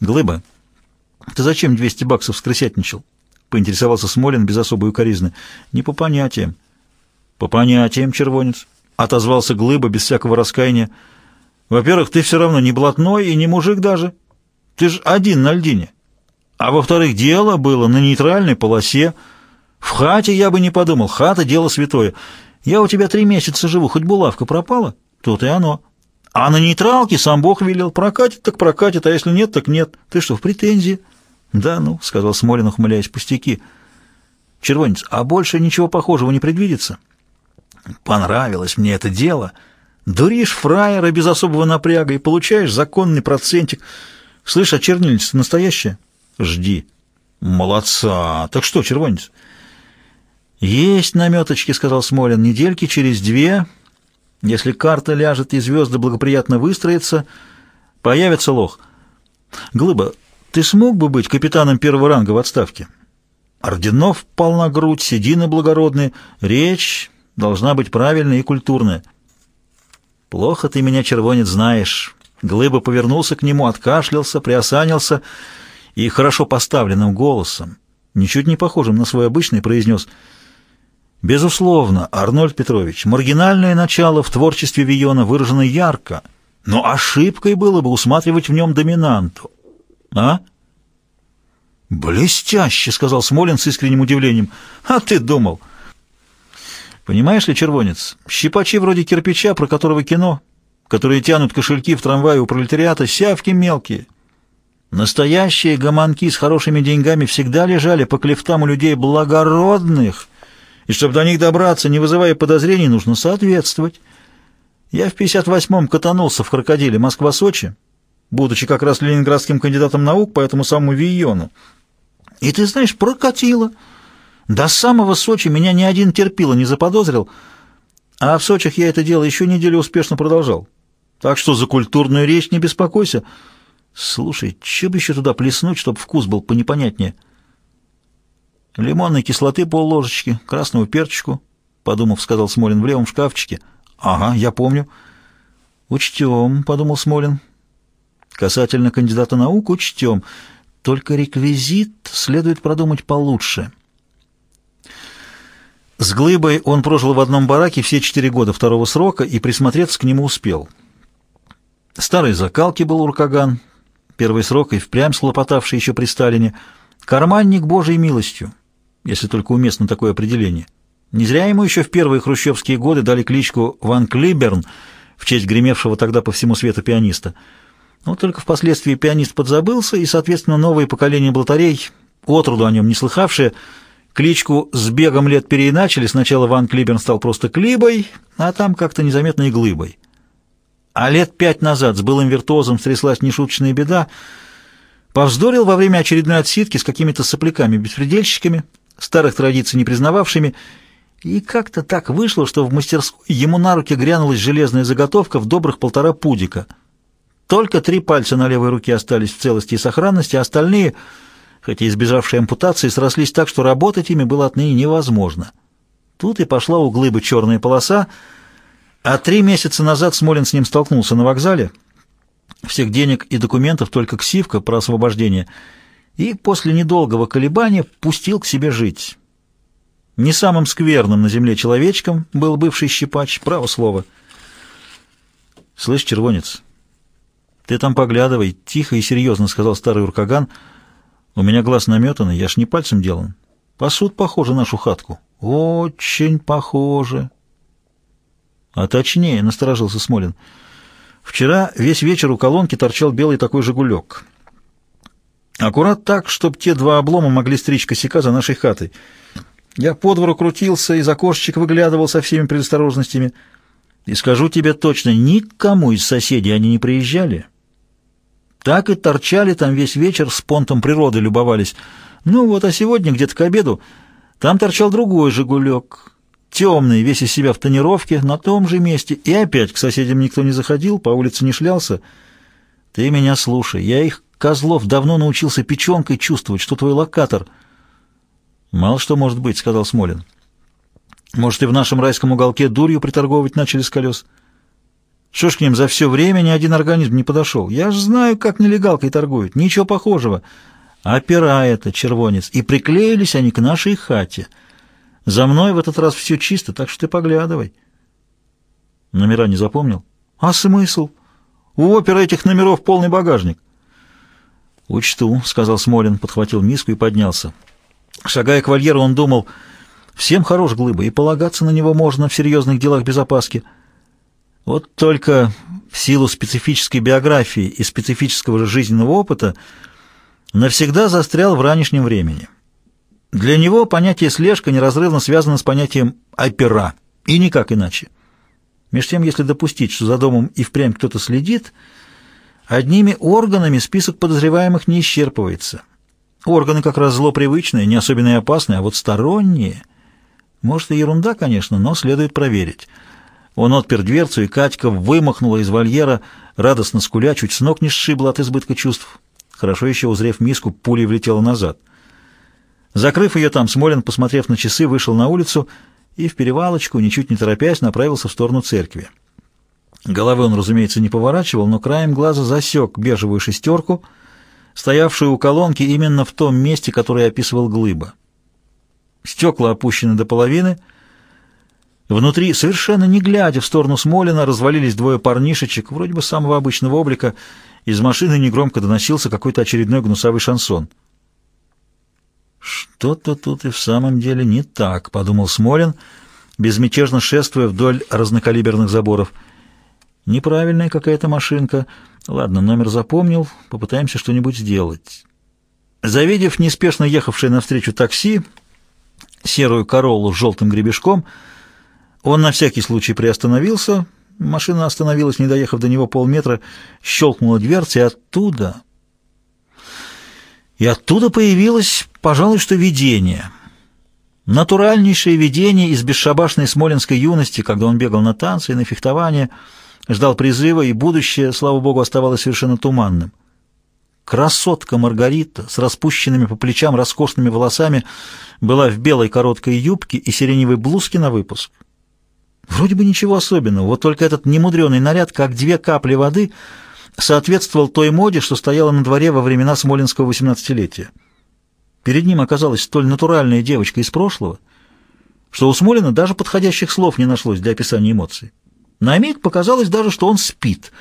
Глыба, ты зачем 200 баксов скрысятничал? Поинтересовался Смолин без особой укоризны. Не по понятиям. По понятиям, червонец. Отозвался Глыба без всякого раскаяния. Во-первых, ты все равно не блатной и не мужик даже. Ты ж один на льдине. А во-вторых, дело было на нейтральной полосе. В хате я бы не подумал. Хата — дело святое. Я у тебя три месяца живу, хоть булавка пропала, тут и оно. А на нейтралке сам Бог велел. Прокатит, так прокатит, а если нет, так нет. Ты что, в претензии? Да ну, — сказал Смолин, ухмыляясь, пустяки. Червонец, а больше ничего похожего не предвидится? Понравилось мне это дело. Дуришь фраера без особого напряга и получаешь законный процентик. Слышь, а чернильница настоящая? Жди. Молодца. Так что, червонец? Есть наметочки, — сказал Смолин, — недельки через две... Если карта ляжет и звезды благоприятно выстроятся, появится лох. Глыба, ты смог бы быть капитаном первого ранга в отставке? Орденов полна грудь, седины благородные, речь должна быть правильная и культурная. Плохо ты меня, червонец, знаешь. Глыба повернулся к нему, откашлялся, приосанился и хорошо поставленным голосом, ничуть не похожим на свой обычный, произнес — Безусловно, Арнольд Петрович, маргинальное начало в творчестве Виона выражено ярко, но ошибкой было бы усматривать в нем доминанту. А? «Блестяще!» — сказал Смолин с искренним удивлением. «А ты думал!» «Понимаешь ли, червонец, щипачи вроде кирпича, про которого кино, которые тянут кошельки в трамвае у пролетариата, сявки мелкие. Настоящие гомонки с хорошими деньгами всегда лежали по клефтам у людей благородных» и чтобы до них добраться, не вызывая подозрений, нужно соответствовать. Я в 58-м катанулся в крокодиле Москва-Сочи, будучи как раз ленинградским кандидатом наук по этому самому Вийону. И ты знаешь, прокатило. До самого Сочи меня ни один терпило не заподозрил, а в Сочах я это дело еще неделю успешно продолжал. Так что за культурную речь не беспокойся. Слушай, че бы еще туда плеснуть, чтобы вкус был понепонятнее?» Лимонной кислоты полложечки, красного перчику, — подумав, сказал Смолин в левом шкафчике. — Ага, я помню. — Учтем, — подумал Смолин. Касательно кандидата наук учтем. Только реквизит следует продумать получше. С Глыбой он прожил в одном бараке все четыре года второго срока и присмотреться к нему успел. Старой закалки был уркаган, первый срок и впрямь слопотавший еще при Сталине, карманник Божьей милостью если только уместно такое определение. Не зря ему еще в первые хрущевские годы дали кличку Ван Клиберн в честь гремевшего тогда по всему свету пианиста. Но только впоследствии пианист подзабылся, и, соответственно, новое поколение блатарей, отроду о нем не слыхавшие, кличку с бегом лет переиначили. Сначала Ван Клиберн стал просто Клибой, а там как-то незаметно и Глыбой. А лет пять назад с былым виртуозом стряслась нешуточная беда. Повздорил во время очередной отсидки с какими-то сопляками-беспредельщиками, старых традиций не признававшими, и как-то так вышло, что в мастерской ему на руки грянулась железная заготовка в добрых полтора пудика. Только три пальца на левой руке остались в целости и сохранности, а остальные, хотя избежавшие ампутации, срослись так, что работать ими было отныне невозможно. Тут и пошла у глыбы черная полоса, а три месяца назад Смолин с ним столкнулся на вокзале. Всех денег и документов только ксивка про освобождение — и после недолгого колебания пустил к себе жить. Не самым скверным на земле человечком был бывший щипач, право слово. «Слышь, червонец, ты там поглядывай, тихо и серьезно», — сказал старый уркаган. «У меня глаз наметанный, я ж не пальцем делан. Посуд похоже нашу хатку». «Очень похоже». «А точнее», — насторожился Смолин, — «вчера весь вечер у колонки торчал белый такой «Жигулек». Аккурат так, чтобы те два облома могли стричь косяка за нашей хатой. Я по двору крутился, из окошечек выглядывал со всеми предосторожностями. И скажу тебе точно, никому из соседей они не приезжали. Так и торчали там весь вечер, с понтом природы любовались. Ну вот, а сегодня где-то к обеду там торчал другой «Жигулек». Темный, весь из себя в тонировке, на том же месте. И опять к соседям никто не заходил, по улице не шлялся. Ты меня слушай, я их Козлов давно научился печенкой чувствовать, что твой локатор. Мало что может быть, сказал Смолин. Может, и в нашем райском уголке дурью приторговывать начали с колес? Что ж к ним за все время ни один организм не подошел? Я ж знаю, как нелегалкой торгуют. Ничего похожего. Опера это, червонец. И приклеились они к нашей хате. За мной в этот раз все чисто, так что ты поглядывай. Номера не запомнил? А смысл? У оперы этих номеров полный багажник. «Учту», — сказал Смолин, подхватил миску и поднялся. Шагая к вольеру, он думал, всем хорош глыба, и полагаться на него можно в серьезных делах безопаски. Вот только в силу специфической биографии и специфического жизненного опыта навсегда застрял в ранешнем времени. Для него понятие «слежка» неразрывно связано с понятием «опера», и никак иначе. Меж тем, если допустить, что за домом и впрямь кто-то следит — Одними органами список подозреваемых не исчерпывается. Органы как раз зло привычное, не особенно и опасное, а вот сторонние... Может, и ерунда, конечно, но следует проверить. Он отпер дверцу, и Катька вымахнула из вольера, радостно скуля, чуть с ног не сшибла от избытка чувств. Хорошо еще, узрев миску, пулей влетела назад. Закрыв ее там, Смолин, посмотрев на часы, вышел на улицу и в перевалочку, ничуть не торопясь, направился в сторону церкви. Головы он, разумеется, не поворачивал, но краем глаза засек бежевую шестерку, стоявшую у колонки именно в том месте, которое описывал Глыба. Стекла опущены до половины. Внутри, совершенно не глядя в сторону Смолина, развалились двое парнишечек, вроде бы самого обычного облика. Из машины негромко доносился какой-то очередной гнусавый шансон. «Что-то тут и в самом деле не так», — подумал Смолин, безмятежно шествуя вдоль разнокалиберных заборов — Неправильная какая-то машинка. Ладно, номер запомнил, попытаемся что-нибудь сделать. Завидев неспешно ехавшее навстречу такси, серую королу с желтым гребешком, он на всякий случай приостановился. Машина остановилась, не доехав до него полметра, щелкнула дверца, и оттуда... И оттуда появилось, пожалуй, что видение. Натуральнейшее видение из бесшабашной смолинской юности, когда он бегал на танцы и на фехтование — ждал призыва, и будущее, слава богу, оставалось совершенно туманным. Красотка Маргарита с распущенными по плечам роскошными волосами была в белой короткой юбке и сиреневой блузке на выпуск. Вроде бы ничего особенного, вот только этот немудреный наряд, как две капли воды, соответствовал той моде, что стояла на дворе во времена Смолинского восемнадцатилетия. Перед ним оказалась столь натуральная девочка из прошлого, что у Смолина даже подходящих слов не нашлось для описания эмоций. На миг показалось даже, что он спит.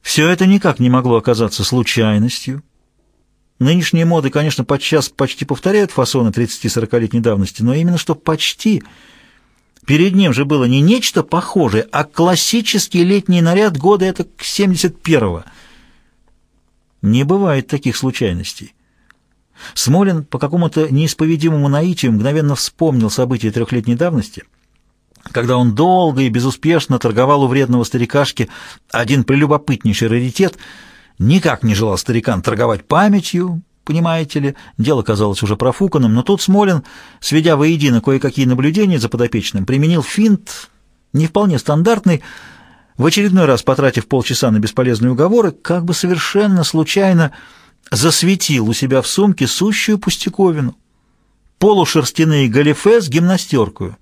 Все это никак не могло оказаться случайностью. Нынешние моды, конечно, подчас почти повторяют фасоны 30-40-летней давности, но именно что почти. Перед ним же было не нечто похожее, а классический летний наряд года это к 71-го. Не бывает таких случайностей. Смолин по какому-то неисповедимому наитию мгновенно вспомнил события трехлетней давности — когда он долго и безуспешно торговал у вредного старикашки один прелюбопытнейший раритет, никак не желал старикан торговать памятью, понимаете ли, дело казалось уже профуканным, но тут Смолин, сведя воедино кое-какие наблюдения за подопечным, применил финт, не вполне стандартный, в очередной раз потратив полчаса на бесполезные уговоры, как бы совершенно случайно засветил у себя в сумке сущую пустяковину. Полушерстяные галифе с гимнастеркою.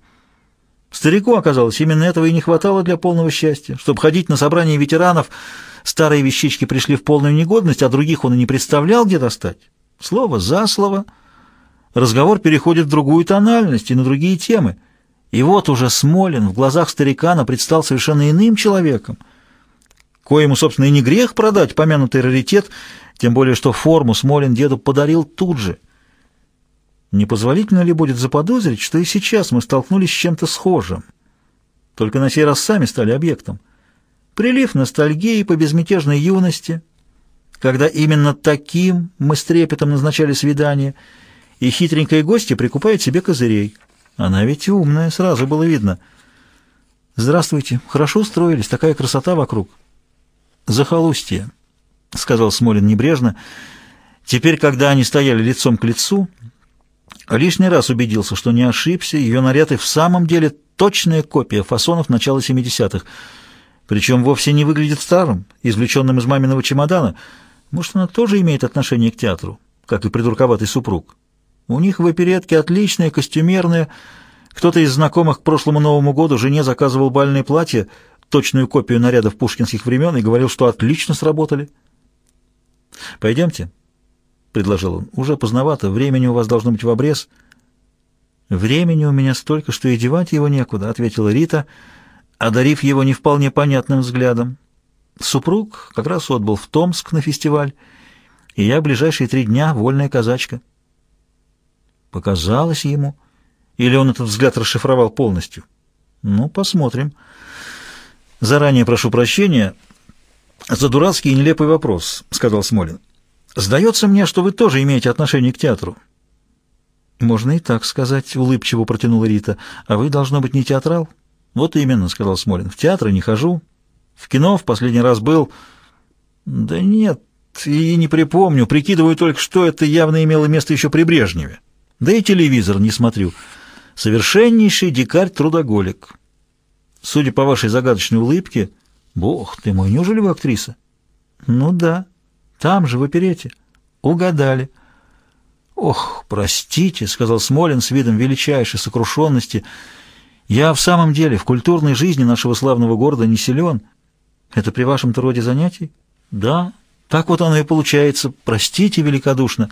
Старику, оказалось, именно этого и не хватало для полного счастья. Чтобы ходить на собрание ветеранов, старые вещички пришли в полную негодность, а других он и не представлял, где достать. Слово за слово. Разговор переходит в другую тональность и на другие темы. И вот уже Смолин в глазах старикана предстал совершенно иным человеком, коему, собственно, и не грех продать помянутый раритет, тем более что форму Смолин деду подарил тут же — Непозволительно ли будет заподозрить, что и сейчас мы столкнулись с чем-то схожим? Только на сей раз сами стали объектом. Прилив ностальгии по безмятежной юности, когда именно таким мы с трепетом назначали свидание, и хитренькая гостья прикупает себе козырей. Она ведь умная, сразу было видно. «Здравствуйте. Хорошо устроились. Такая красота вокруг». «Захолустье», — сказал Смолин небрежно. Теперь, когда они стояли лицом к лицу, Лишний раз убедился, что не ошибся, ее наряд и в самом деле точная копия фасонов начала 70-х, причем вовсе не выглядит старым, извлеченным из маминого чемодана. Может, она тоже имеет отношение к театру, как и придурковатый супруг. У них в оперетке отличные костюмерные. Кто-то из знакомых к прошлому Новому году жене заказывал бальное платье, точную копию нарядов пушкинских времен и говорил, что отлично сработали. «Пойдемте», — предложил он. «Уже поздновато, времени у вас должно быть в обрез». «Времени у меня столько, что и девать его некуда», — ответила Рита, одарив его не вполне понятным взглядом. «Супруг как раз отбыл в Томск на фестиваль, и я ближайшие три дня вольная казачка». Показалось ему, или он этот взгляд расшифровал полностью? Ну, посмотрим. Заранее прошу прощения за дурацкий и нелепый вопрос, сказал Смолин. Сдается мне, что вы тоже имеете отношение к театру. «Можно и так сказать», — улыбчиво протянула Рита. «А вы, должно быть, не театрал?» «Вот именно», — сказал Смолин. «В театры не хожу. В кино в последний раз был...» «Да нет, и не припомню. Прикидываю только, что это явно имело место еще при Брежневе. Да и телевизор не смотрю. Совершеннейший дикарь-трудоголик. Судя по вашей загадочной улыбке... Бог ты мой, неужели вы актриса?» «Ну да. Там же, в оперете. Угадали». «Ох, простите», — сказал Смолин с видом величайшей сокрушенности, — «я в самом деле в культурной жизни нашего славного города не силен. Это при вашем-то роде занятий?» «Да, так вот оно и получается. Простите великодушно».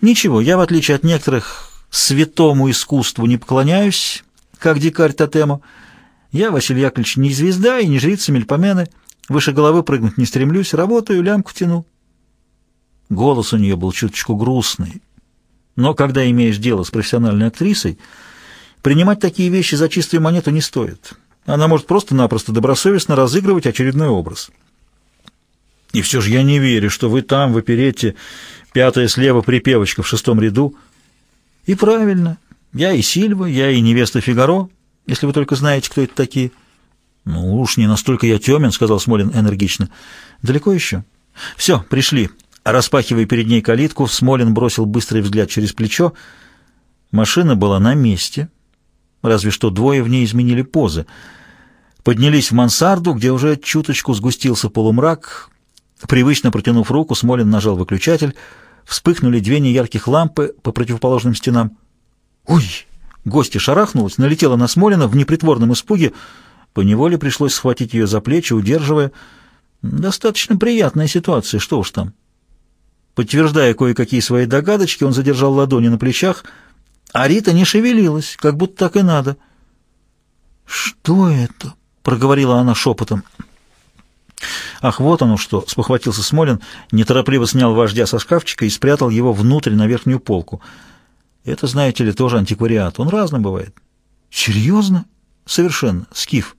«Ничего, я, в отличие от некоторых, святому искусству не поклоняюсь, как дикарь тотему. Я, Василий Яковлевич, не звезда и не жрица Мельпомены. Выше головы прыгнуть не стремлюсь, работаю, лямку тяну». Голос у нее был чуточку грустный. Но когда имеешь дело с профессиональной актрисой, принимать такие вещи за чистую монету не стоит. Она может просто-напросто добросовестно разыгрывать очередной образ. И все же я не верю, что вы там, в оперете, пятая слева припевочка в шестом ряду. И правильно. Я и Сильва, я и невеста Фигаро, если вы только знаете, кто это такие. Ну уж не настолько я темен, сказал Смолин энергично. Далеко еще? Все, пришли. Распахивая перед ней калитку, Смолин бросил быстрый взгляд через плечо. Машина была на месте, разве что двое в ней изменили позы. Поднялись в мансарду, где уже чуточку сгустился полумрак. Привычно протянув руку, Смолин нажал выключатель. Вспыхнули две неярких лампы по противоположным стенам. «Ой!» Гостья шарахнулась, налетела на Смолина в непритворном испуге. Поневоле пришлось схватить ее за плечи, удерживая. Достаточно приятная ситуация, что уж там. Подтверждая кое-какие свои догадочки, он задержал ладони на плечах, а Рита не шевелилась, как будто так и надо. «Что это?» — проговорила она шепотом. «Ах, вот оно что!» — спохватился Смолин, неторопливо снял вождя со шкафчика и спрятал его внутрь на верхнюю полку. «Это, знаете ли, тоже антиквариат. Он разным бывает». «Серьезно?» «Совершенно. Скиф.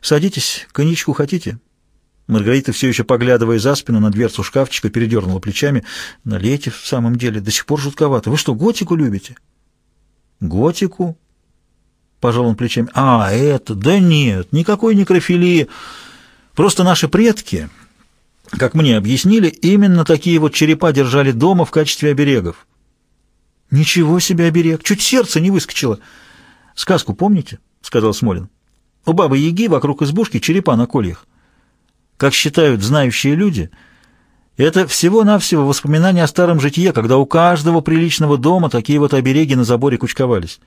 Садитесь. Коньячку хотите?» Маргарита, все еще поглядывая за спину на дверцу шкафчика, передернула плечами. «Налейте в самом деле, до сих пор жутковато. Вы что, готику любите?» «Готику?» Пожал он плечами. «А, это? Да нет, никакой некрофилии. Просто наши предки, как мне объяснили, именно такие вот черепа держали дома в качестве оберегов». «Ничего себе оберег! Чуть сердце не выскочило!» «Сказку помните?» — сказал Смолин. «У бабы Яги вокруг избушки черепа на кольях». Как считают знающие люди, это всего-навсего воспоминание о старом житье, когда у каждого приличного дома такие вот обереги на заборе кучковались.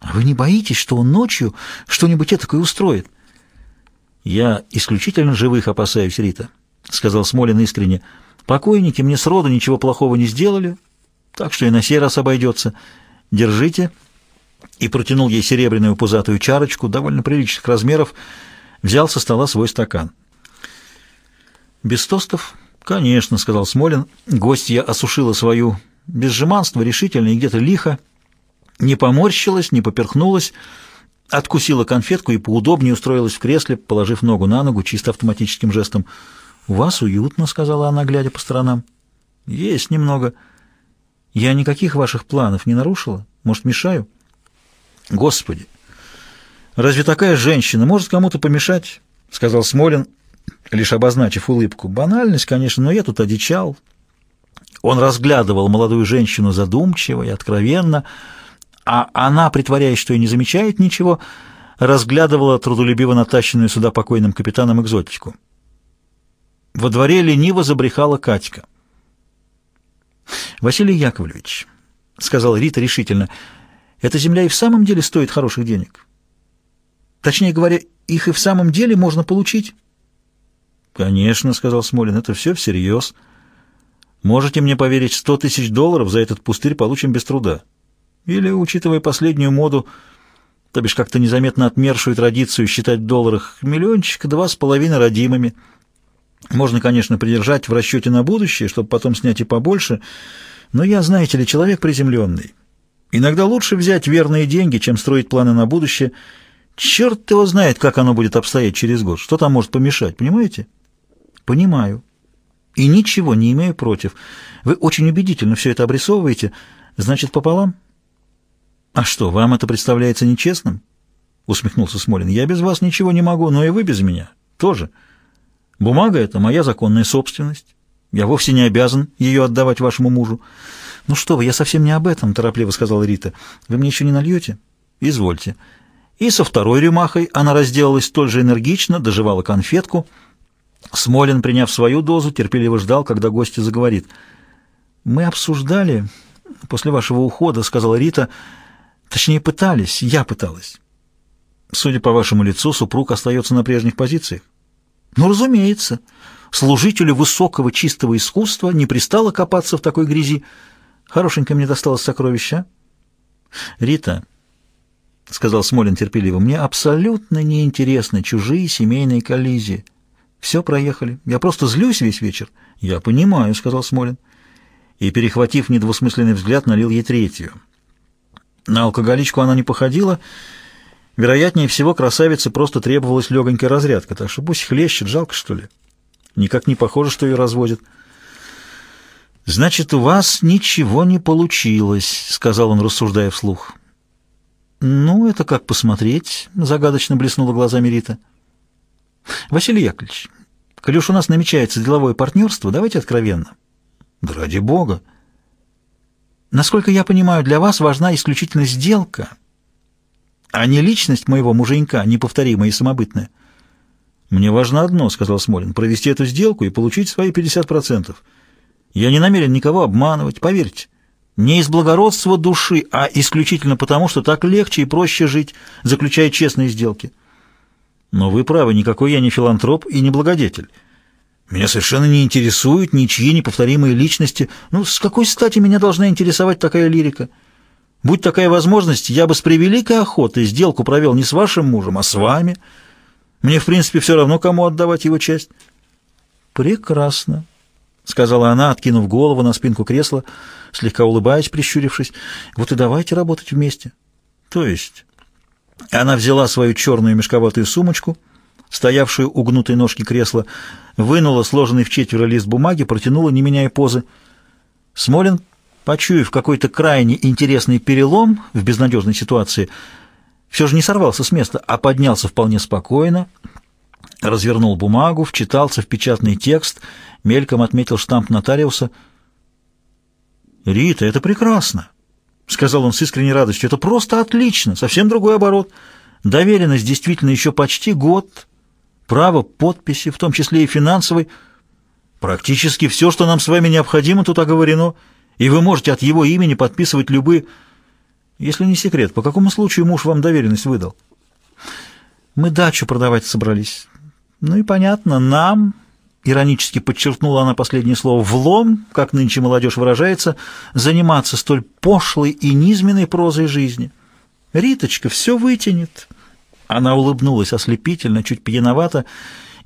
А вы не боитесь, что он ночью что-нибудь этакое устроит? Я исключительно живых опасаюсь, Рита, — сказал Смолин искренне. Покойники мне сроду ничего плохого не сделали, так что и на сей раз обойдется. Держите. И протянул ей серебряную пузатую чарочку, довольно приличных размеров, взял со стола свой стакан. «Без тостов?» «Конечно», — сказал Смолин. Гостья осушила свою безжиманство решительно и где-то лихо. Не поморщилась, не поперхнулась, откусила конфетку и поудобнее устроилась в кресле, положив ногу на ногу чисто автоматическим жестом. «У вас уютно», — сказала она, глядя по сторонам. «Есть немного. Я никаких ваших планов не нарушила? Может, мешаю?» «Господи! Разве такая женщина может кому-то помешать?» — сказал Смолин, лишь обозначив улыбку. Банальность, конечно, но я тут одичал. Он разглядывал молодую женщину задумчиво и откровенно, а она, притворяясь, что и не замечает ничего, разглядывала трудолюбиво натащенную сюда покойным капитаном экзотику. Во дворе лениво забрехала Катька. «Василий Яковлевич», — сказала Рита решительно, — «эта земля и в самом деле стоит хороших денег». Точнее говоря, их и в самом деле можно получить. «Конечно», — сказал Смолин, — «это все всерьез. Можете мне поверить, сто тысяч долларов за этот пустырь получим без труда. Или, учитывая последнюю моду, то бишь как-то незаметно отмершую традицию считать в долларах миллиончик, два с половиной родимыми. Можно, конечно, придержать в расчете на будущее, чтобы потом снять и побольше, но я, знаете ли, человек приземленный. Иногда лучше взять верные деньги, чем строить планы на будущее. Черт его знает, как оно будет обстоять через год. Что там может помешать, понимаете? Понимаю. И ничего не имею против. Вы очень убедительно все это обрисовываете. Значит, пополам? А что, вам это представляется нечестным? Усмехнулся Смолин. Я без вас ничего не могу, но и вы без меня тоже. Бумага — это моя законная собственность. Я вовсе не обязан ее отдавать вашему мужу. «Ну что вы, я совсем не об этом», — торопливо сказала Рита. «Вы мне еще не нальете?» «Извольте». И со второй рюмахой она разделалась столь же энергично, доживала конфетку. Смолин, приняв свою дозу, терпеливо ждал, когда гостья заговорит. «Мы обсуждали, после вашего ухода, — сказала Рита, — точнее, пытались, я пыталась. Судя по вашему лицу, супруг остается на прежних позициях. Ну, разумеется, служителю высокого чистого искусства не пристало копаться в такой грязи. Хорошенько мне досталось сокровища. Рита, — сказал Смолин терпеливо, — мне абсолютно неинтересны чужие семейные коллизии. Все проехали. Я просто злюсь весь вечер. Я понимаю, — сказал Смолин. И, перехватив недвусмысленный взгляд, налил ей третью. На алкоголичку она не походила, — Вероятнее всего, красавице просто требовалась легонькая разрядка, так что пусть хлещет, жалко, что ли. Никак не похоже, что ее разводят. «Значит, у вас ничего не получилось», — сказал он, рассуждая вслух. «Ну, это как посмотреть», — загадочно блеснула глазами Рита. «Василий Яковлевич, коли уж у нас намечается деловое партнерство, давайте откровенно». «Да ради бога». «Насколько я понимаю, для вас важна исключительно сделка» а не личность моего муженька, неповторимая и самобытная. «Мне важно одно», — сказал Смолин, — «провести эту сделку и получить свои 50%. Я не намерен никого обманывать, поверьте. Не из благородства души, а исключительно потому, что так легче и проще жить, заключая честные сделки. Но вы правы, никакой я не филантроп и не благодетель. Меня совершенно не интересуют ничьи неповторимые личности. Ну, с какой стати меня должна интересовать такая лирика?» Будь такая возможность, я бы с превеликой охотой сделку провел не с вашим мужем, а с вами. Мне, в принципе, все равно, кому отдавать его часть». «Прекрасно», — сказала она, откинув голову на спинку кресла, слегка улыбаясь, прищурившись. «Вот и давайте работать вместе». «То есть...» Она взяла свою черную мешковатую сумочку, стоявшую у гнутой ножки кресла, вынула сложенный в четверо лист бумаги, протянула, не меняя позы. Смолин почуяв какой-то крайне интересный перелом в безнадежной ситуации, все же не сорвался с места, а поднялся вполне спокойно, развернул бумагу, вчитался в печатный текст, мельком отметил штамп нотариуса. «Рита, это прекрасно!» — сказал он с искренней радостью. «Это просто отлично! Совсем другой оборот. Доверенность действительно еще почти год. Право подписи, в том числе и финансовой. Практически все, что нам с вами необходимо, тут оговорено» и вы можете от его имени подписывать любые... Если не секрет, по какому случаю муж вам доверенность выдал? Мы дачу продавать собрались. Ну и понятно, нам, иронически подчеркнула она последнее слово, влом, как нынче молодежь выражается, заниматься столь пошлой и низменной прозой жизни. Риточка все вытянет. Она улыбнулась ослепительно, чуть пьяновато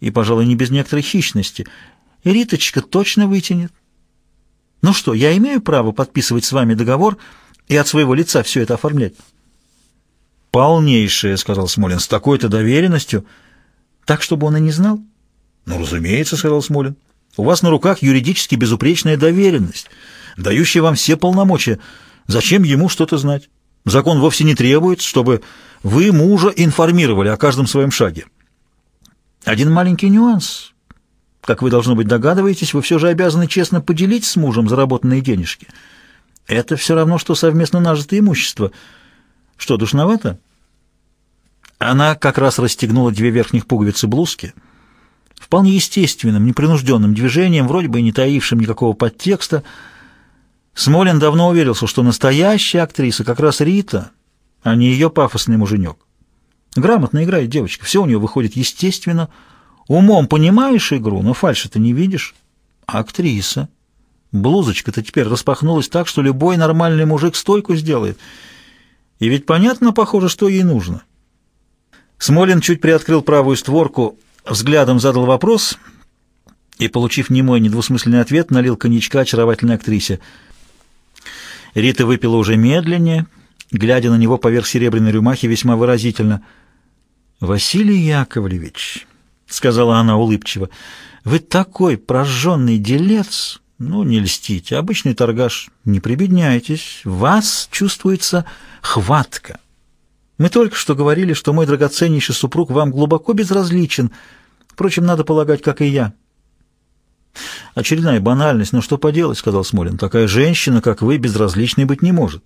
и, пожалуй, не без некоторой хищности. Риточка точно вытянет. Ну что, я имею право подписывать с вами договор и от своего лица все это оформлять? Полнейшее, сказал Смолин, с такой-то доверенностью. Так, чтобы он и не знал? Ну, разумеется, сказал Смолин. У вас на руках юридически безупречная доверенность, дающая вам все полномочия. Зачем ему что-то знать? Закон вовсе не требует, чтобы вы мужа информировали о каждом своем шаге. Один маленький нюанс. Как вы, должно быть, догадываетесь, вы все же обязаны честно поделить с мужем заработанные денежки. Это все равно, что совместно нажитое имущество. Что, душновато? Она как раз расстегнула две верхних пуговицы блузки. Вполне естественным, непринужденным движением, вроде бы и не таившим никакого подтекста. Смолин давно уверился, что настоящая актриса как раз Рита, а не ее пафосный муженек. Грамотно играет девочка, все у нее выходит естественно. Умом понимаешь игру, но фальши ты не видишь. Актриса. Блузочка-то теперь распахнулась так, что любой нормальный мужик стойку сделает. И ведь понятно, похоже, что ей нужно. Смолин чуть приоткрыл правую створку, взглядом задал вопрос и, получив немой недвусмысленный ответ, налил коньячка очаровательной актрисе. Рита выпила уже медленнее, глядя на него поверх серебряной рюмахи весьма выразительно. «Василий Яковлевич», — сказала она улыбчиво, — «вы такой прожженный делец, ну, не льстите, обычный торгаш, не прибедняйтесь, вас чувствуется хватка». Мы только что говорили, что мой драгоценнейший супруг вам глубоко безразличен. Впрочем, надо полагать, как и я. Очередная банальность, но что поделать, сказал Смолин. Такая женщина, как вы, безразличной быть не может.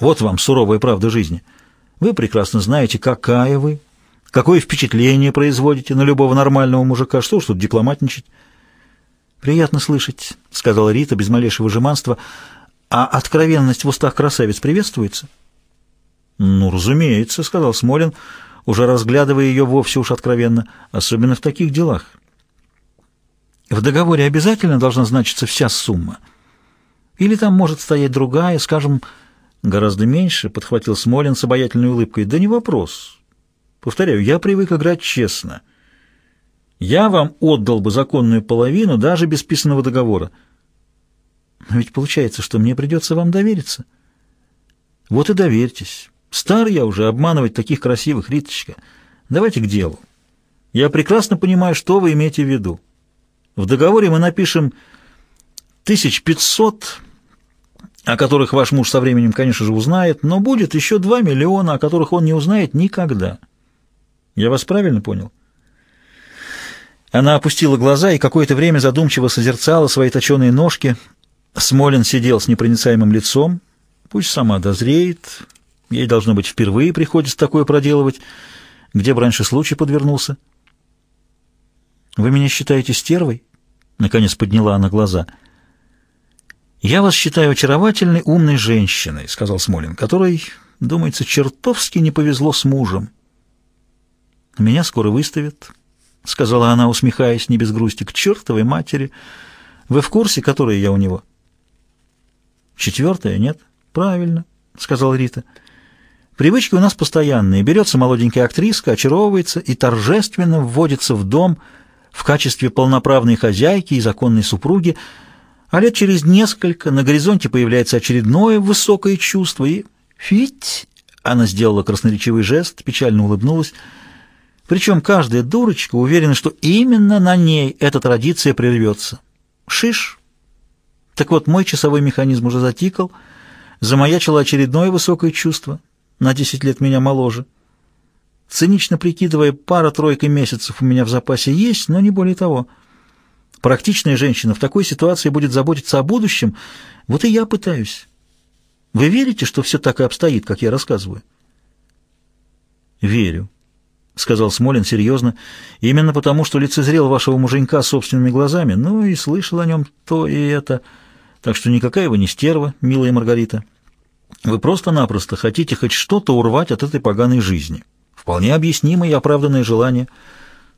Вот вам суровая правда жизни. Вы прекрасно знаете, какая вы, какое впечатление производите на любого нормального мужика. Что ж тут дипломатничать? Приятно слышать, сказала Рита без малейшего жеманства. А откровенность в устах красавиц приветствуется? — «Ну, разумеется», — сказал Смолин, уже разглядывая ее вовсе уж откровенно, особенно в таких делах. «В договоре обязательно должна значиться вся сумма? Или там может стоять другая, скажем, гораздо меньше?» — подхватил Смолин с обаятельной улыбкой. «Да не вопрос. Повторяю, я привык играть честно. Я вам отдал бы законную половину даже без писанного договора. Но ведь получается, что мне придется вам довериться. Вот и доверьтесь». Стар я уже обманывать таких красивых, Риточка. Давайте к делу. Я прекрасно понимаю, что вы имеете в виду. В договоре мы напишем 1500, о которых ваш муж со временем, конечно же, узнает, но будет еще 2 миллиона, о которых он не узнает никогда. Я вас правильно понял? Она опустила глаза и какое-то время задумчиво созерцала свои точеные ножки. Смолин сидел с непроницаемым лицом. Пусть сама дозреет, Ей, должно быть, впервые приходится такое проделывать. Где бы раньше случай подвернулся? «Вы меня считаете стервой?» Наконец подняла она глаза. «Я вас считаю очаровательной, умной женщиной», — сказал Смолин, «которой, думается, чертовски не повезло с мужем». «Меня скоро выставят», — сказала она, усмехаясь, не без грусти, — «к чертовой матери. Вы в курсе, которая я у него?» «Четвертая, нет?» «Правильно», — сказала Рита. «Рита». Привычки у нас постоянные. Берется молоденькая актриска, очаровывается и торжественно вводится в дом в качестве полноправной хозяйки и законной супруги, а лет через несколько на горизонте появляется очередное высокое чувство, и «фить!» Она сделала красноречивый жест, печально улыбнулась. Причем каждая дурочка уверена, что именно на ней эта традиция прервется. Шиш! Так вот, мой часовой механизм уже затикал, замаячило очередное высокое чувство — на 10 лет меня моложе. Цинично прикидывая, пара-тройка месяцев у меня в запасе есть, но не более того. Практичная женщина в такой ситуации будет заботиться о будущем, вот и я пытаюсь. Вы верите, что все так и обстоит, как я рассказываю? Верю, — сказал Смолин серьезно, — именно потому, что лицезрел вашего муженька собственными глазами, ну и слышал о нем то и это, так что никакая вы не стерва, милая Маргарита. Вы просто-напросто хотите хоть что-то урвать от этой поганой жизни. Вполне объяснимое и оправданное желание.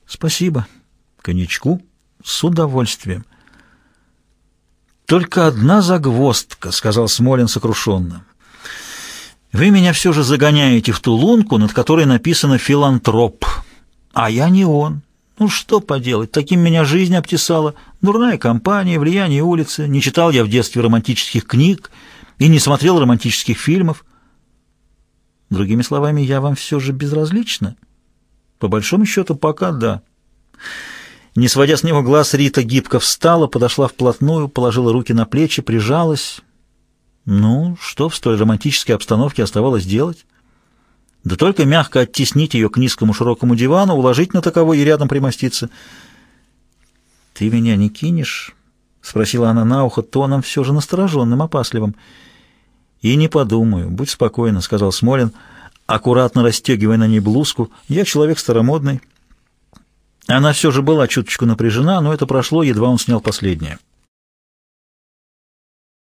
Спасибо. Коньячку? С удовольствием. Только одна загвоздка, сказал Смолин сокрушенно. Вы меня все же загоняете в ту лунку, над которой написано «филантроп». А я не он. Ну что поделать, таким меня жизнь обтесала. Дурная компания, влияние улицы. Не читал я в детстве романтических книг, и не смотрел романтических фильмов. Другими словами, я вам все же безразлична? По большому счету, пока да. Не сводя с него глаз, Рита гибко встала, подошла вплотную, положила руки на плечи, прижалась. Ну, что в столь романтической обстановке оставалось делать? Да только мягко оттеснить ее к низкому широкому дивану, уложить на таковой и рядом примоститься. «Ты меня не кинешь?» — спросила она на ухо тоном все же настороженным, опасливым. «И не подумаю. Будь спокойна», — сказал Смолин, аккуратно расстегивая на ней блузку. «Я человек старомодный». Она все же была чуточку напряжена, но это прошло, едва он снял последнее.